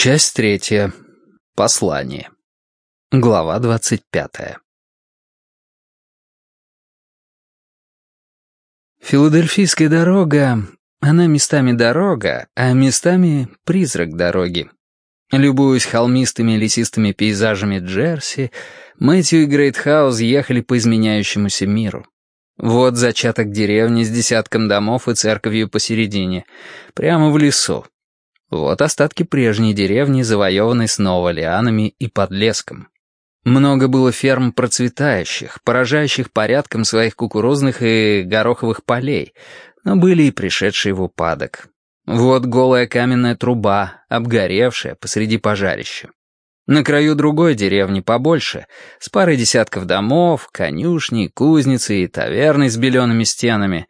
Часть третья. Послание. Глава двадцать пятая. Филадельфийская дорога, она местами дорога, а местами призрак дороги. Любуясь холмистыми лесистыми пейзажами Джерси, Мэтью и Грейтхаус ехали по изменяющемуся миру. Вот зачаток деревни с десятком домов и церковью посередине, прямо в лесу, вот остатки прежней деревни, завоеванной снова лианами и подлеском. Много было ферм процветающих, поражающих порядком своих кукурузных и гороховых полей, но были и пришедшие в упадок. Вот голая каменная труба, обгоревшая посреди пожарища. На краю другой деревни побольше, с парой десятков домов, конюшни, кузницы и таверны с белеными стенами.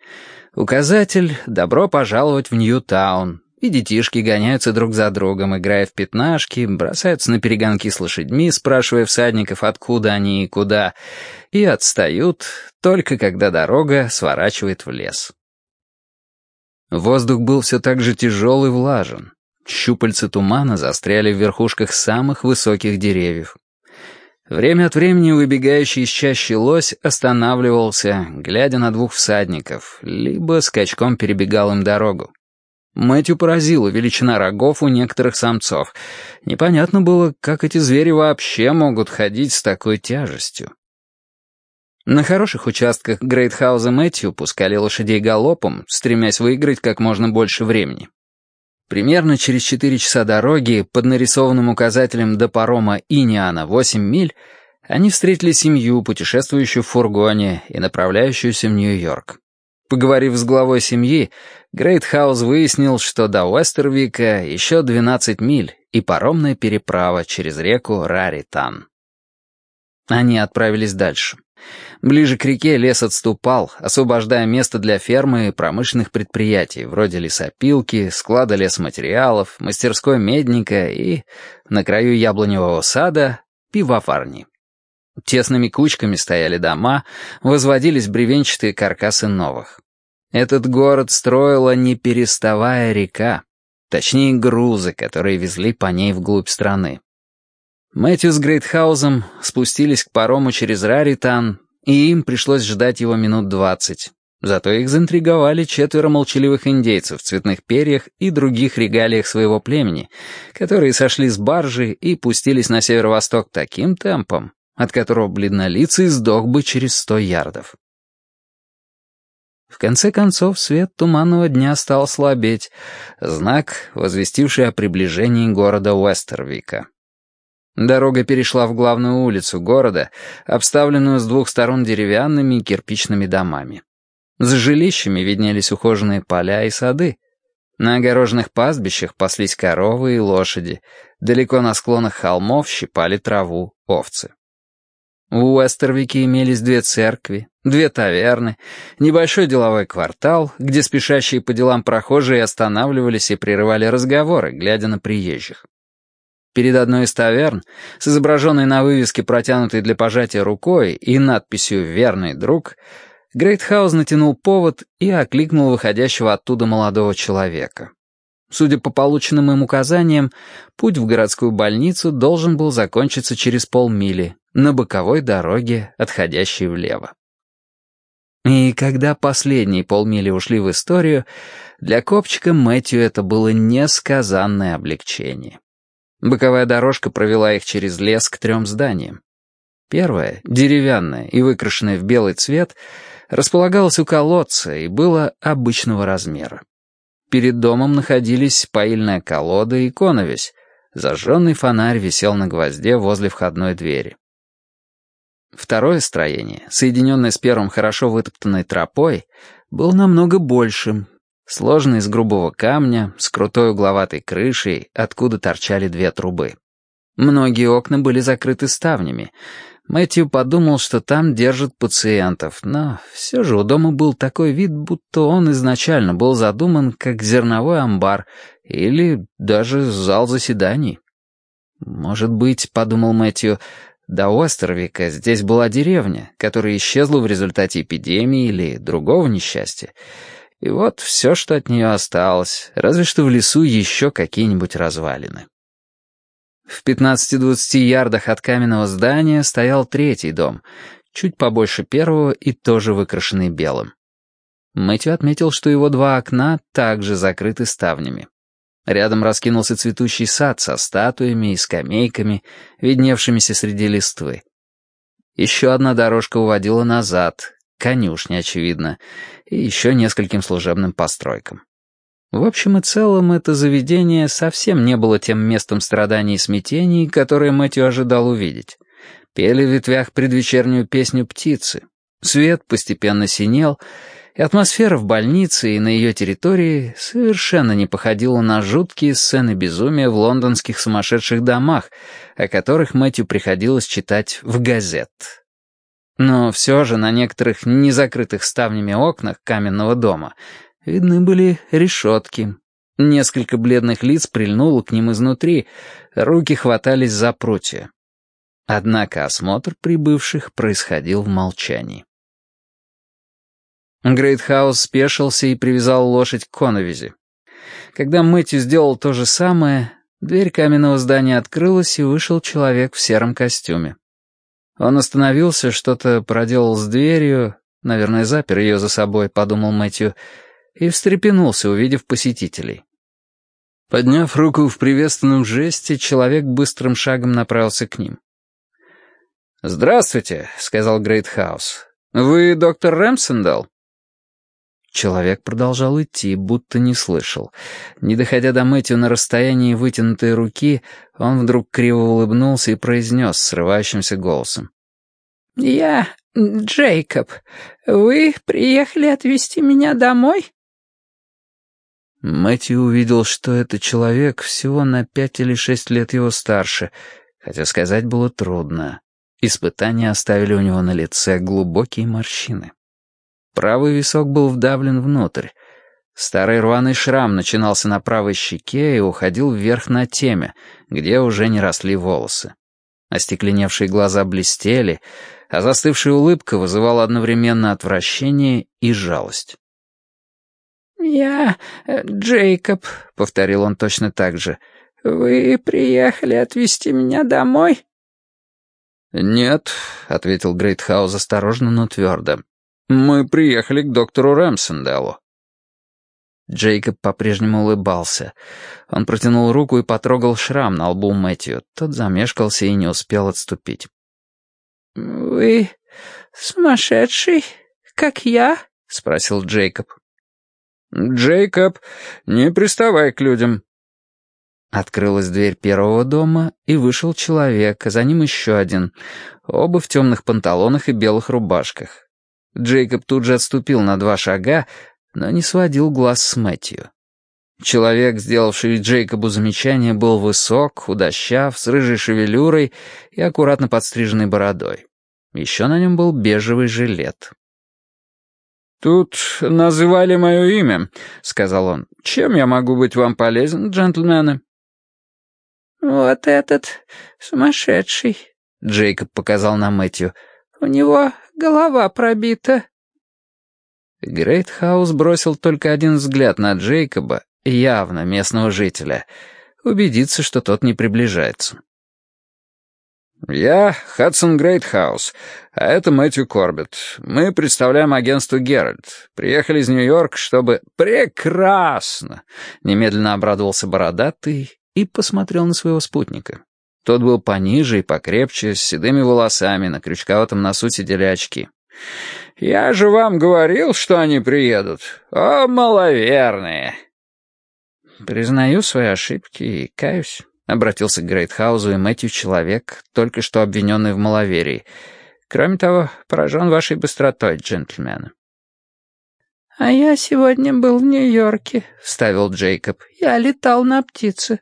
Указатель «Добро пожаловать в Ньютаун», и детишки гоняются друг за другом, играя в пятнашки, бросаются на перегонки с лошадьми, спрашивая всадников, откуда они и куда, и отстают, только когда дорога сворачивает в лес. Воздух был все так же тяжел и влажен. Щупальца тумана застряли в верхушках самых высоких деревьев. Время от времени выбегающий из чащи лось останавливался, глядя на двух всадников, либо скачком перебегал им дорогу. Мэтью поразила величина рогов у некоторых самцов. Непонятно было, как эти звери вообще могут ходить с такой тяжестью. На хороших участках Грейтхауза Мэтью пускали лошадей галопом, стремясь выиграть как можно больше времени. Примерно через четыре часа дороги, под нарисованным указателем до парома Иниана 8 миль, они встретили семью, путешествующую в фургоне и направляющуюся в Нью-Йорк. Поговорив с главой семьи, Грейтхаус выяснил, что до Уэстервика еще 12 миль и паромная переправа через реку Раритан. Они отправились дальше. Ближе к реке лес отступал, освобождая место для фермы и промышленных предприятий, вроде лесопилки, склада лесматериалов, мастерской медника и, на краю яблоневого сада, пивоварни. Тесными кучками стояли дома, возводились бревенчатые каркасы новых. Этот город строила не переставая река, точнее грузы, которые везли по ней вглубь страны. Мэтью с Грейтхаузом спустились к парому через Раритан, и им пришлось ждать его минут двадцать. Зато их заинтриговали четверо молчаливых индейцев в цветных перьях и других регалиях своего племени, которые сошли с баржи и пустились на северо-восток таким темпом, от которого бледнолицый сдох бы через сто ярдов. В конце концов, свет туманного дня стал слабеть, знак, возвестивший о приближении города Уэстервика. Дорога перешла в главную улицу города, обставленную с двух сторон деревянными и кирпичными домами. За жилищами виднелись ухоженные поля и сады. На огороженных пастбищах паслись коровы и лошади. Далеко на склонах холмов щипали траву овцы. У Уэстервике имелись две церкви, две таверны, небольшой деловой квартал, где спешащие по делам прохожие останавливались и прерывали разговоры, глядя на приезжих. Перед одной из таверн, с изображенной на вывеске, протянутой для пожатия рукой, и надписью «Верный друг», Грейтхаус натянул повод и окликнул выходящего оттуда молодого человека. Судя по полученным им указаниям, путь в городскую больницу должен был закончиться через полмили, на боковой дороге, отходящей влево. И когда последние полмили ушли в историю, для копчика Мэтью это было несказанное облегчение. Боковая дорожка провела их через лес к трем зданиям. Первое, деревянное и выкрашенное в белый цвет, располагалось у колодца и было обычного размера. Перед домом находились поильная колода и коновесь. Зажженный фонарь висел на гвозде возле входной двери. Второе строение, соединенное с первым хорошо вытоптанной тропой, было намного большим, сложное из грубого камня, с крутой угловатой крышей, откуда торчали две трубы. Многие окна были закрыты ставнями. Мэтью подумал, что там держат пациентов, но все же у дома был такой вид, будто он изначально был задуман как зерновой амбар или даже зал заседаний. «Может быть, — подумал Мэтью, до Остервика здесь была деревня, которая исчезла в результате эпидемии или другого несчастья. И вот все, что от нее осталось, разве что в лесу еще какие-нибудь развалины. В 15-20 ярдах от каменного здания стоял третий дом, чуть побольше первого и тоже выкрашенный белым. Мэтью отметил, что его два окна также закрыты ставнями. Рядом раскинулся цветущий сад со статуями и скамейками, видневшимися среди листвы. Еще одна дорожка уводила назад, конюшни, очевидно, и еще нескольким служебным постройкам. В общем и целом, это заведение совсем не было тем местом страданий и смятений, которое Мэтью ожидал увидеть. Пели в ветвях предвечернюю песню птицы. Свет постепенно синел, атмосфера в больнице и на ее территории совершенно не походила на жуткие сцены безумия в лондонских сумасшедших домах, о которых Мэтью приходилось читать в газет. Но все же на некоторых незакрытых ставнями окнах каменного дома — Видны были решетки. Несколько бледных лиц прильнуло к ним изнутри, руки хватались за прутья. Однако осмотр прибывших происходил в молчании. Грейтхаус спешился и привязал лошадь к коновизе. Когда Мэтью сделал то же самое, дверь каменного здания открылась, и вышел человек в сером костюме. Он остановился, что-то проделал с дверью, наверное, запер ее за собой, подумал Мэтью, и встрепенулся, увидев посетителей. Подняв руку в приветственном жесте, человек быстрым шагом направился к ним. «Здравствуйте», — сказал Грейтхаус. «Вы доктор Рэмсендал?» Человек продолжал идти, будто не слышал. Не доходя до Мэтью на расстоянии вытянутой руки, он вдруг криво улыбнулся и произнес срывающимся голосом. «Я Джейкоб. Вы приехали отвезти меня домой?» Мэтью увидел, что это человек всего на пять или шесть лет его старше, хотя сказать было трудно. Испытания оставили у него на лице глубокие морщины. Правый висок был вдавлен внутрь. Старый рваный шрам начинался на правой щеке и уходил вверх на теме, где уже не росли волосы. Остекленевшие глаза блестели, а застывшая улыбка вызывала одновременно отвращение и жалость. «Я э, Джейкоб», — повторил он точно так же. «Вы приехали отвезти меня домой?» «Нет», — ответил Грейтхаус осторожно, но твердо. «Мы приехали к доктору Рэмсенделлу». Джейкоб по-прежнему улыбался. Он протянул руку и потрогал шрам на лбу Мэтью. Тот замешкался и не успел отступить. «Вы сумасшедший, как я?» — спросил Джейкоб. «Джейкоб, не приставай к людям». Открылась дверь первого дома, и вышел человек, а за ним еще один, оба в темных панталонах и белых рубашках. Джейкоб тут же отступил на два шага, но не сводил глаз с Мэтью. Человек, сделавший Джейкобу замечание, был высок, худощав, с рыжей шевелюрой и аккуратно подстриженной бородой. Еще на нем был бежевый жилет. «Тут называли мое имя», — сказал он. «Чем я могу быть вам полезен, джентльмены?» «Вот этот сумасшедший», — Джейкоб показал на Мэтью. «У него голова пробита». Грейтхаус бросил только один взгляд на Джейкоба, явно местного жителя, убедиться, что тот не приближается. «Я Хадсон Грейтхаус, а это Мэтью Корбетт. Мы представляем агентство «Герральд». Приехали из Нью-Йорка, чтобы...» «Прекрасно!» — немедленно обрадовался бородатый и посмотрел на своего спутника. Тот был пониже и покрепче, с седыми волосами, на крючковатом носу сидели очки. «Я же вам говорил, что они приедут. О, маловерные!» «Признаю свои ошибки и каюсь», Обратился к Грейтхаузу и Мэтью человек, только что обвиненный в маловерии. Кроме того, поражен вашей быстротой, джентльмены. «А я сегодня был в Нью-Йорке», — вставил Джейкоб. «Я летал на птице».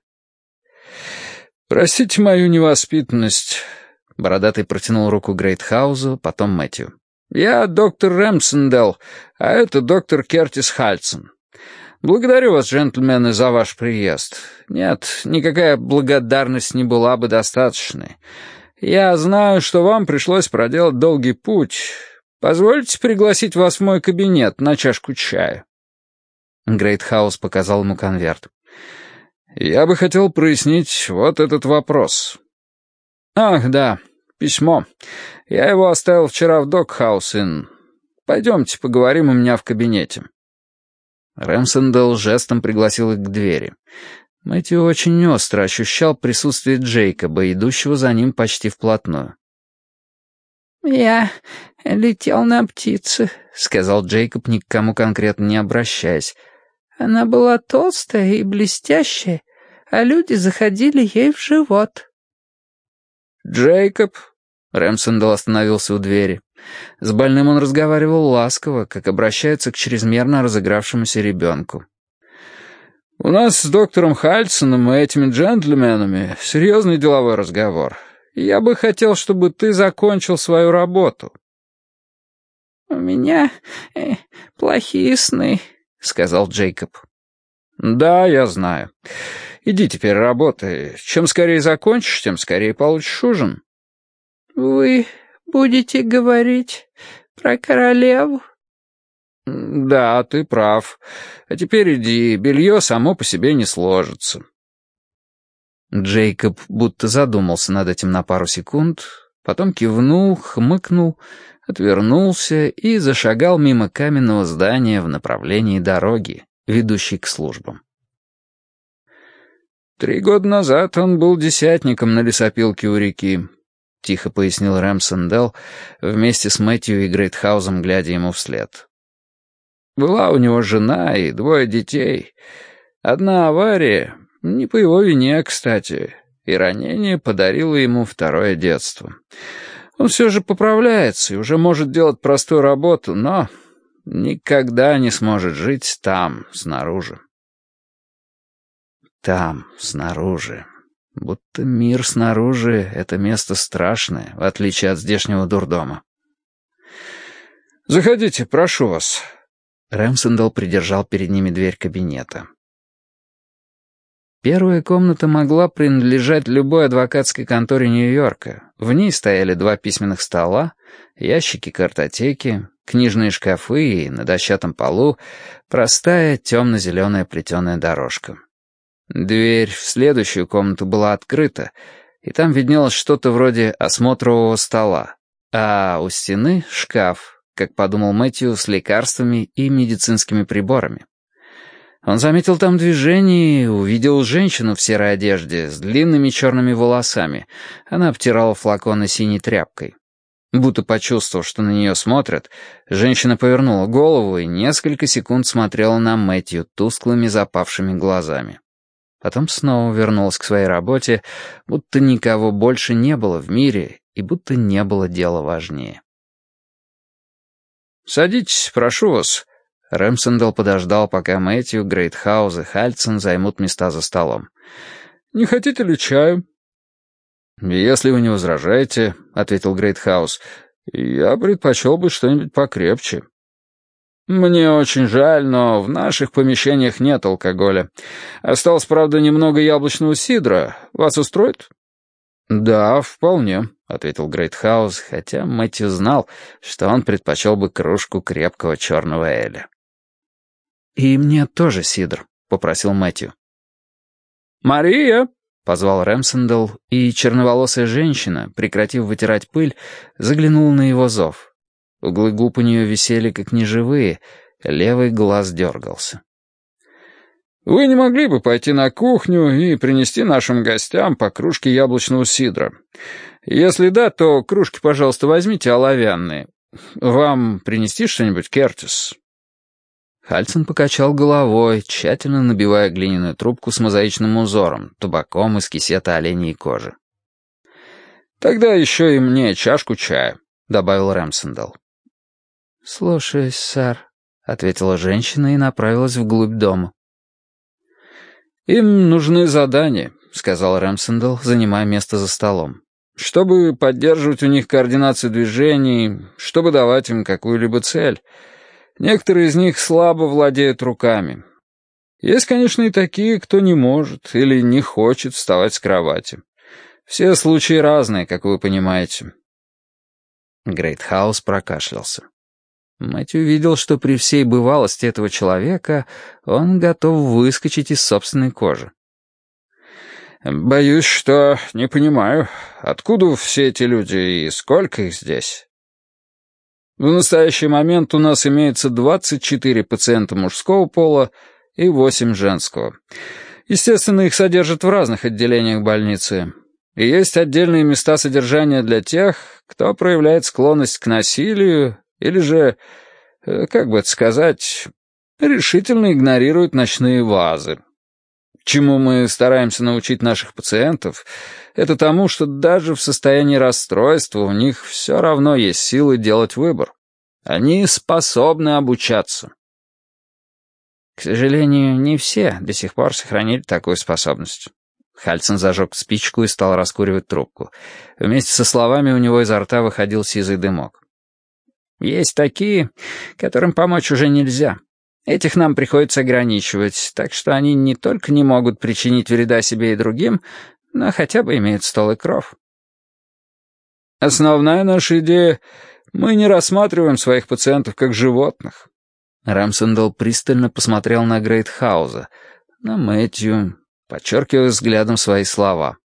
«Простите мою невоспитанность», — Бородатый протянул руку Грейтхаузу, потом Мэтью. «Я доктор Рэмсендел, а это доктор Кертис Хальсон. Благодарю вас, джентльмены, за ваш приезд. Нет, никакая благодарность не была бы достаточной. Я знаю, что вам пришлось проделать долгий путь. Позвольте пригласить вас в мой кабинет на чашку чая». Грейтхаус показал ему конверт. «Я бы хотел прояснить вот этот вопрос». «Ах, да, письмо. Я его оставил вчера в Докхаус-Инн. Пойдемте, поговорим у меня в кабинете». Рэмсендел жестом пригласил их к двери. Мэтью очень остро ощущал присутствие Джейкоба, идущего за ним почти вплотную. «Я летел на птице», — сказал Джейкоб, ни к кому конкретно не обращаясь. «Она была толстая и блестящая, а люди заходили ей в живот». «Джейкоб?» — Рэмсендел остановился у двери. С больным он разговаривал ласково, как обращается к чрезмерно разыгравшемуся ребенку. «У нас с доктором Хальсоном и этими джентльменами серьезный деловой разговор. Я бы хотел, чтобы ты закончил свою работу». «У меня э, плохие сны», — сказал Джейкоб. «Да, я знаю. Иди теперь работай. Чем скорее закончишь, тем скорее получишь ужин». «Вы будете говорить про королеву?» «Да, ты прав. А теперь иди, белье само по себе не сложится». Джейкоб будто задумался над этим на пару секунд, потом кивнул, хмыкнул, отвернулся и зашагал мимо каменного здания в направлении дороги, ведущей к службам. «Три года назад он был десятником на лесопилке у реки», — тихо пояснил Рэмсендел вместе с Мэтью и Грейтхаузом, глядя ему вслед. «Была у него жена и двое детей. Одна авария, не по его вине, кстати, и ранение подарило ему второе детство. Он все же поправляется и уже может делать простую работу, но никогда не сможет жить там, снаружи. Там, снаружи. Будто мир снаружи — это место страшное, в отличие от здешнего дурдома. «Заходите, прошу вас». Рэмсендал придержал перед ними дверь кабинета. Первая комната могла принадлежать любой адвокатской конторе Нью-Йорка. В ней стояли два письменных стола, ящики картотеки, книжные шкафы и на дощатом полу простая темно-зеленая плетеная дорожка. Дверь в следующую комнату была открыта, и там виднелось что-то вроде осмотрового стола, а у стены — шкаф, как подумал Мэтью, с лекарствами и медицинскими приборами. Он заметил там движение и увидел женщину в серой одежде с длинными черными волосами. Она обтирала флаконы синей тряпкой. Будто почувствовав, что на нее смотрят, женщина повернула голову и несколько секунд смотрела на Мэтью тусклыми запавшими глазами. Потом снова вернулась к своей работе, будто никого больше не было в мире и будто не было дела важнее. «Садитесь, прошу вас», Рэмсендел подождал, пока Мэтью, Грейтхаус и Хальцин займут места за столом. «Не хотите ли чаю?» «Если вы не возражаете», — ответил Грейтхаус, — «я предпочел бы что-нибудь покрепче». «Мне очень жаль, но в наших помещениях нет алкоголя. Осталось, правда, немного яблочного сидра. Вас устроит?» «Да, вполне», — ответил Грейтхаус, хотя Мэтью знал, что он предпочел бы кружку крепкого черного эля. «И мне тоже сидр», — попросил Мэтью. «Мария!» — позвал Рэмсендел, и черноволосая женщина, прекратив вытирать пыль, заглянула на его зов. Углы губ у нее висели как неживые, левый глаз дергался. «Вы не могли бы пойти на кухню и принести нашим гостям по кружке яблочного сидра? Если да, то кружки, пожалуйста, возьмите оловянные. Вам принести что-нибудь, Кертис?» Хальцин покачал головой, тщательно набивая глиняную трубку с мозаичным узором, табаком из кисета оленей кожи. «Тогда еще и мне чашку чая», — добавил Рэмсендал. «Слушаюсь, сэр», — ответила женщина и направилась вглубь дома. «Им нужны задания», — сказал Рэмсендал, занимая место за столом. «Чтобы поддерживать у них координацию движений, чтобы давать им какую-либо цель». Некоторые из них слабо владеют руками. Есть, конечно, и такие, кто не может или не хочет вставать с кровати. Все случаи разные, как вы понимаете. Грейтхаус прокашлялся. Мэтью видел, что при всей бывалости этого человека он готов выскочить из собственной кожи. «Боюсь, что не понимаю, откуда все эти люди и сколько их здесь?» В настоящий момент у нас имеется 24 пациента мужского пола и 8 женского. Естественно, их содержат в разных отделениях больницы. И есть отдельные места содержания для тех, кто проявляет склонность к насилию или же, э, как бы это сказать, решительно игнорирует ночные вазы. Чему мы стараемся научить наших пациентов, это тому, что даже в состоянии расстройства у них все равно есть силы делать выбор. Они способны обучаться. К сожалению, не все до сих пор сохранили такую способность. Хальцин зажег спичку и стал раскуривать трубку. Вместе со словами у него изо рта выходил сизый дымок. «Есть такие, которым помочь уже нельзя. Этих нам приходится ограничивать, так что они не только не могут причинить вреда себе и другим, но хотя бы имеют стол и кров». «Основная наша идея — мы не рассматриваем своих пациентов как животных». Рэмсендал пристально посмотрел на Грейтхауза, на Мэтью, подчеркивая взглядом свои слова.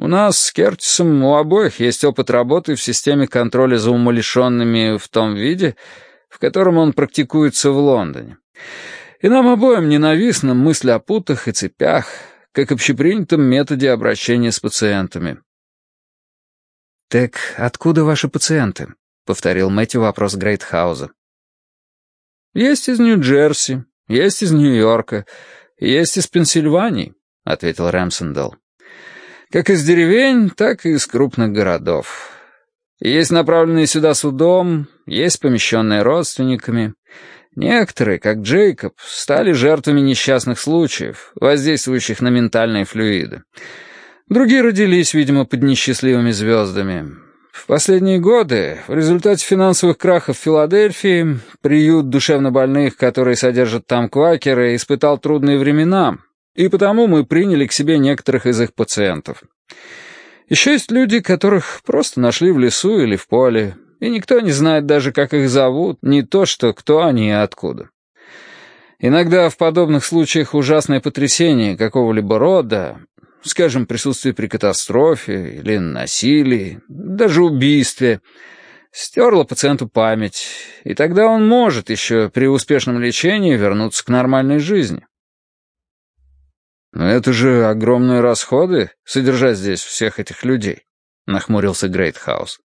«У нас с Кертисом у обоих есть опыт работы в системе контроля за умалишенными в том виде, в котором он практикуется в Лондоне. И нам обоим ненавистна мысль о путах и цепях, как общепринятом методе обращения с пациентами». «Так откуда ваши пациенты?» — повторил Мэтью вопрос Грейтхауза. «Есть из Нью-Джерси, есть из Нью-Йорка, есть из Пенсильвании», — ответил Рэмсендал. «Как из деревень, так и из крупных городов. Есть направленные сюда судом, есть помещенные родственниками. Некоторые, как Джейкоб, стали жертвами несчастных случаев, воздействующих на ментальные флюиды. Другие родились, видимо, под несчастливыми звездами. В последние годы, в результате финансовых крахов в Филадельфии, приют душевнобольных, который содержат там квакеры, испытал трудные времена, и потому мы приняли к себе некоторых из их пациентов. Еще есть люди, которых просто нашли в лесу или в поле, и никто не знает даже, как их зовут, не то что кто они и откуда. Иногда в подобных случаях ужасное потрясение какого-либо рода, скажем, присутствие при катастрофе или насилии, даже убийстве, стерла пациенту память, и тогда он может еще при успешном лечении вернуться к нормальной жизни. «Но это же огромные расходы, содержать здесь всех этих людей», — нахмурился Грейтхаус.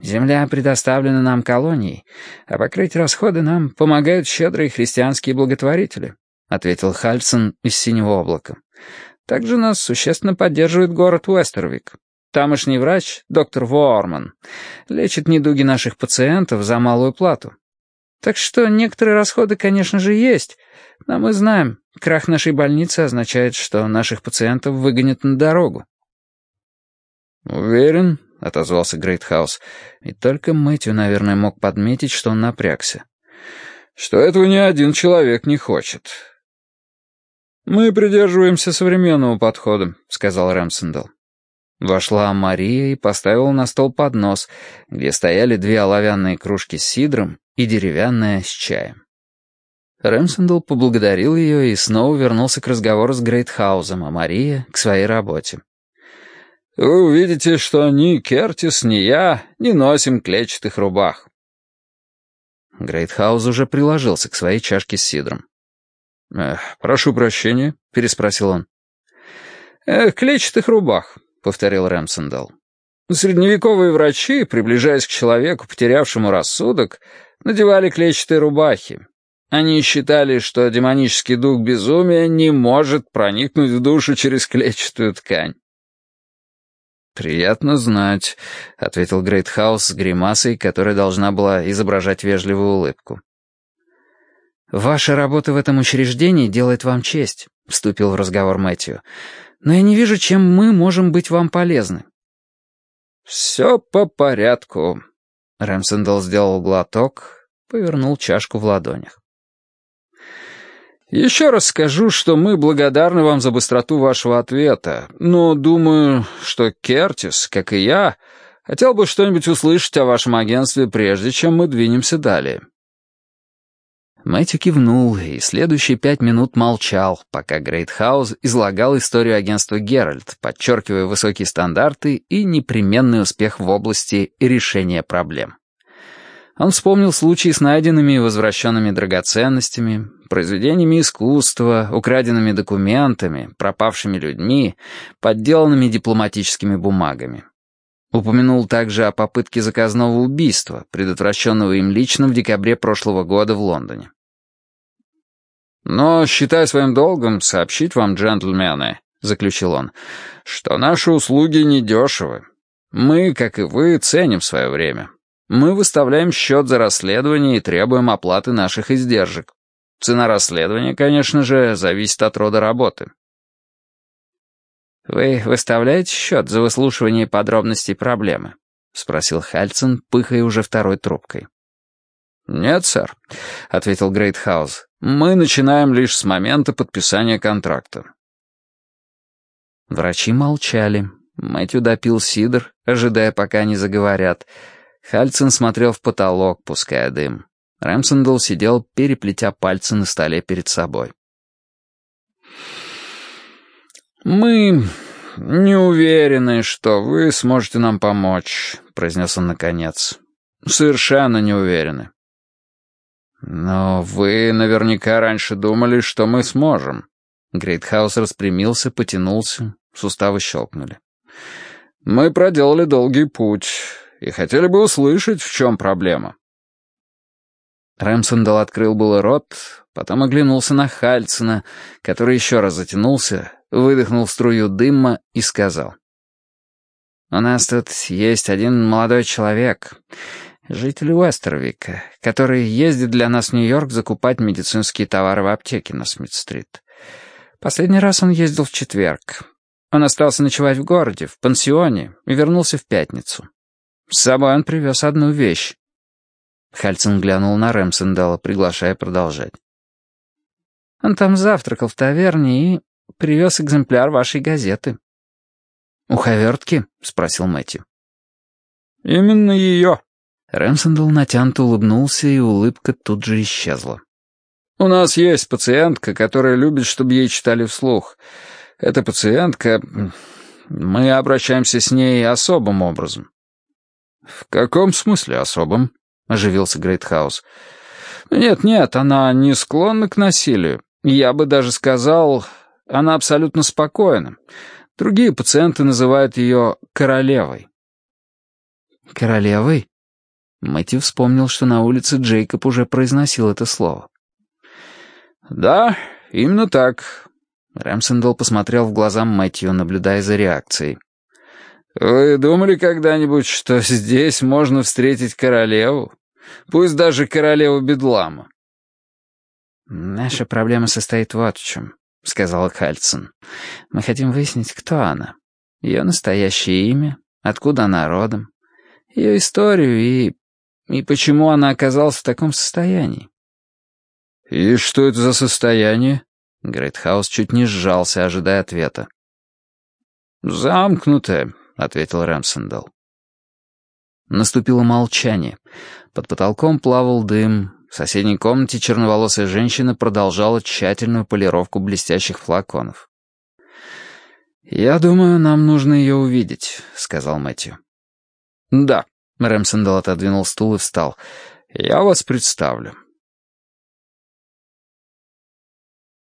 «Земля предоставлена нам колонией, а покрыть расходы нам помогают щедрые христианские благотворители», — ответил Хальсон из синего облака. Также нас существенно поддерживает город Уэстервик. Тамошний врач, доктор Ворман, лечит недуги наших пациентов за малую плату. Так что некоторые расходы, конечно же, есть, но мы знаем, крах нашей больницы означает, что наших пациентов выгонят на дорогу. «Уверен», — отозвался Грейтхаус, и только Мэтью, наверное, мог подметить, что он напрягся, «что этого ни один человек не хочет. «Мы придерживаемся современного подхода», — сказал Рэмсендал. Вошла Мария и поставила на стол поднос, где стояли две оловянные кружки с сидром и деревянная с чаем. Рэмсендал поблагодарил ее и снова вернулся к разговору с Грейтхаузом, а Мария — к своей работе. «Вы увидите, что ни Кертис, ни я не носим клетчатых рубах». Грейтхауз уже приложился к своей чашке с сидром. «Прошу прощения», — переспросил он. «Э, «Клетчатых рубах», — повторил Рэмсендал. «Средневековые врачи, приближаясь к человеку, потерявшему рассудок, надевали клетчатые рубахи. Они считали, что демонический дух безумия не может проникнуть в душу через клетчатую ткань». «Приятно знать», — ответил Грейтхаус с гримасой, которая должна была изображать вежливую улыбку. «Ваша работа в этом учреждении делает вам честь», — вступил в разговор Мэтью. «Но я не вижу, чем мы можем быть вам полезны». «Все по порядку», — Рэмсендал сделал глоток, повернул чашку в ладонях. «Еще раз скажу, что мы благодарны вам за быстроту вашего ответа, но думаю, что Кертис, как и я, хотел бы что-нибудь услышать о вашем агентстве, прежде чем мы двинемся далее». Мэтью кивнул и следующие пять минут молчал, пока Грейтхаус излагал историю агентства «Геральт», подчеркивая высокие стандарты и непременный успех в области решения проблем. Он вспомнил случаи с найденными и возвращенными драгоценностями, произведениями искусства, украденными документами, пропавшими людьми, подделанными дипломатическими бумагами. Упомянул также о попытке заказного убийства, предотвращенного им лично в декабре прошлого года в Лондоне. «Но считаю своим долгом сообщить вам, джентльмены», — заключил он, — «что наши услуги недешевы. Мы, как и вы, ценим свое время. Мы выставляем счет за расследование и требуем оплаты наших издержек. Цена расследования, конечно же, зависит от рода работы». «Вы выставляете счет за выслушивание подробностей проблемы?» — спросил Хальцин, пыхая уже второй трубкой. «Нет, сэр», — ответил Грейтхаус. «Мы начинаем лишь с момента подписания контракта». Врачи молчали. Мэтью допил сидр, ожидая, пока они заговорят. Хальцин смотрел в потолок, пуская дым. Рэмсендл сидел, переплетя пальцы на столе перед собой. «Мы не уверены, что вы сможете нам помочь», — произнес он наконец. «Совершенно не уверены. Но вы наверняка раньше думали, что мы сможем». Грейтхаус распрямился, потянулся, суставы щелкнули. «Мы проделали долгий путь и хотели бы услышать, в чем проблема». Рэмсендал открыл было рот, потом оглянулся на Хальцина, который еще раз затянулся, выдохнул струю дыма и сказал. «У нас тут есть один молодой человек, житель Уэстервика, который ездит для нас в Нью-Йорк закупать медицинские товары в аптеке на Смит-стрит. Последний раз он ездил в четверг. Он остался ночевать в городе, в пансионе, и вернулся в пятницу. С собой он привез одну вещь». Хальцин глянул на Рэмсендала, приглашая продолжать. Он там завтракал в таверне и Привез экземпляр вашей газеты». «Уховертки?» — спросил Мэтью. «Именно ее». Рэмсендл натянуто улыбнулся, и улыбка тут же исчезла. «У нас есть пациентка, которая любит, чтобы ей читали вслух. Эта пациентка... Мы обращаемся с ней особым образом». «В каком смысле особым?» — оживился Грейтхаус. «Нет-нет, она не склонна к насилию. Я бы даже сказал, она абсолютно спокойна. Другие пациенты называют ее королевой. Королевой? Мэтью вспомнил, что на улице Джейкоб уже произносил это слово. «Да, именно так». Рэмсендл посмотрел в глаза Мэтью, наблюдая за реакцией. «Вы думали когда-нибудь, что здесь можно встретить королеву? Пусть даже королеву Бедлама». «Наша проблема состоит вот в чем. — сказал Хальцин. «Мы хотим выяснить, кто она. Ее настоящее имя, откуда она родом, ее историю и... и почему она оказалась в таком состоянии». «И что это за состояние?» Грейтхаус чуть не сжался, ожидая ответа. «Замкнутое», — ответил Рэмсендал. Наступило молчание. Под потолком плавал дым, в соседней комнате черноволосая женщина продолжала тщательную полировку блестящих флаконов. «Я думаю, нам нужно ее увидеть», — сказал Мэтью. «Да», — Рэмсендал отодвинул стул и встал. «Я вас представлю.